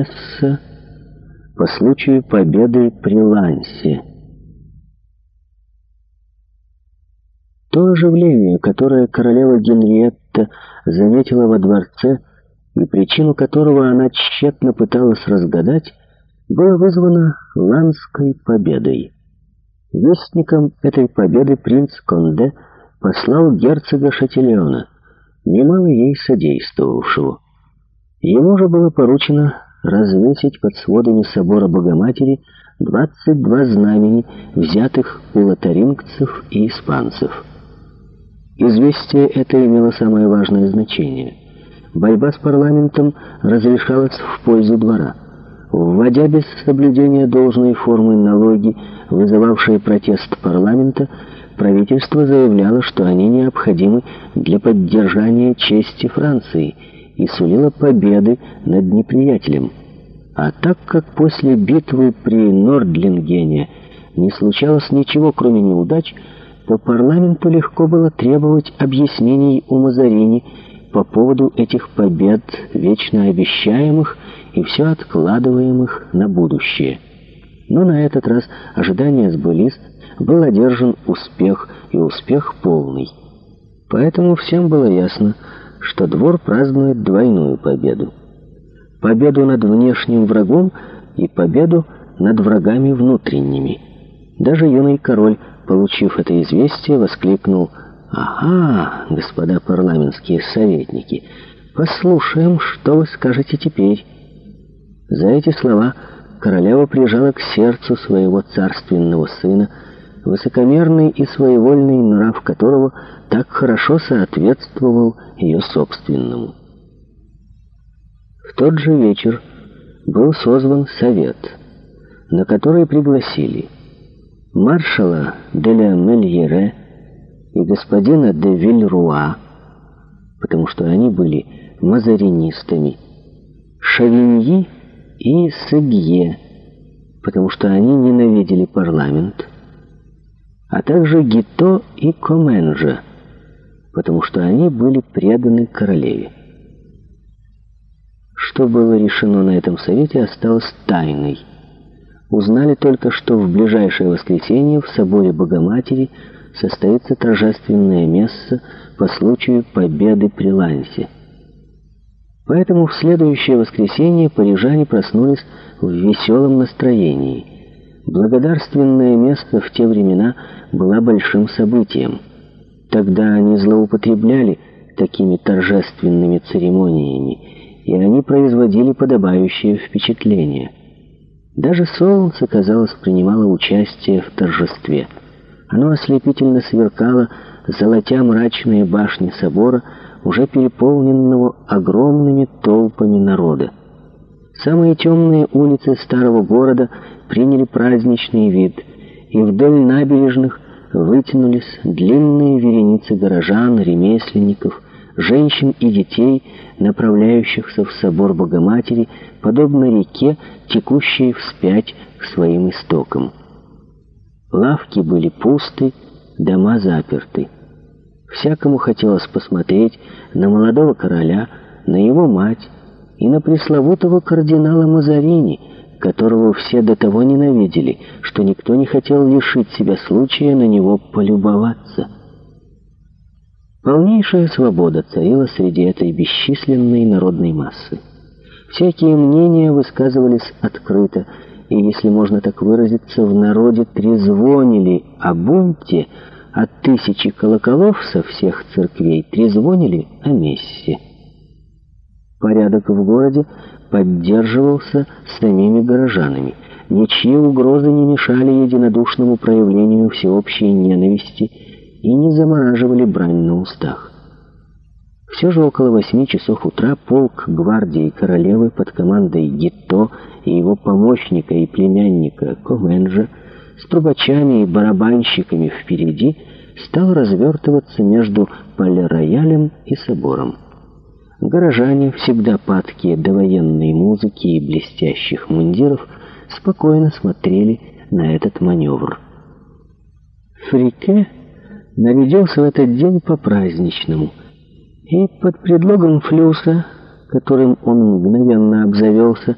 Месса по случаю победы при Лансе. То оживление, которое королева Генриетта заметила во дворце и причину которого она тщетно пыталась разгадать, было вызвано Ланской победой. Вестником этой победы принц Конде послал герцога Шатильона, немало ей содействовавшего. Ему же было поручено развесить под сводами собора Богоматери 22 знамени, взятых у лотарингцев и испанцев. Известие это имело самое важное значение. Борьба с парламентом разрешалась в пользу двора. Вводя без соблюдения должной формы налоги, вызывавшие протест парламента, правительство заявляло, что они необходимы для поддержания чести Франции – и сулила победы над неприятелем. А так как после битвы при Нордлингене не случалось ничего, кроме неудач, то парламенту легко было требовать объяснений у Мазарини по поводу этих побед, вечно обещаемых и все откладываемых на будущее. Но на этот раз ожидания сбылись, был одержан успех, и успех полный. Поэтому всем было ясно, что двор празднует двойную победу. Победу над внешним врагом и победу над врагами внутренними. Даже юный король, получив это известие, воскликнул «Ага, господа парламентские советники, послушаем, что вы скажете теперь». За эти слова королева прижала к сердцу своего царственного сына высокомерный и своевольный нрав которого так хорошо соответствовал ее собственному. В тот же вечер был созван совет, на который пригласили маршала де ля Мельере и господина де Вильруа, потому что они были мазаринистами, Шавиньи и Сегье, потому что они ненавидели парламент, а также Гито и Коменджа, потому что они были преданы королеве. Что было решено на этом совете, осталось тайной. Узнали только, что в ближайшее воскресенье в соборе Богоматери состоится торжественное место по случаю победы при Лансе. Поэтому в следующее воскресенье парижане проснулись в веселом настроении – Благодарственное место в те времена было большим событием. Тогда они злоупотребляли такими торжественными церемониями, и они производили подобающее впечатление. Даже солнце, казалось, принимало участие в торжестве. Оно ослепительно сверкало, золотя мрачные башни собора, уже переполненного огромными толпами народа. Самые темные улицы старого города приняли праздничный вид, и вдоль набережных вытянулись длинные вереницы горожан, ремесленников, женщин и детей, направляющихся в собор Богоматери, подобно реке, текущей вспять к своим истокам. Лавки были пусты, дома заперты. Всякому хотелось посмотреть на молодого короля, на его мать, и на пресловутого кардинала Мазарини, которого все до того ненавидели, что никто не хотел лишить себя случая на него полюбоваться. Полнейшая свобода царила среди этой бесчисленной народной массы. Всякие мнения высказывались открыто, и, если можно так выразиться, в народе трезвонили о бунте, а тысячи колоколов со всех церквей трезвонили о мессе. Порядок в городе поддерживался самими горожанами. Ничьи угрозы не мешали единодушному проявлению всеобщей ненависти и не замораживали брань на устах. Все же около восьми часов утра полк гвардии королевы под командой Гитто и его помощника и племянника Коменджа с трубачами и барабанщиками впереди стал развертываться между полироялем и собором. Горожане, всегда падкие до военной музыки и блестящих мундиров, спокойно смотрели на этот маневр. Фрике нарядился в этот день по-праздничному, и под предлогом флюса, которым он мгновенно обзавелся,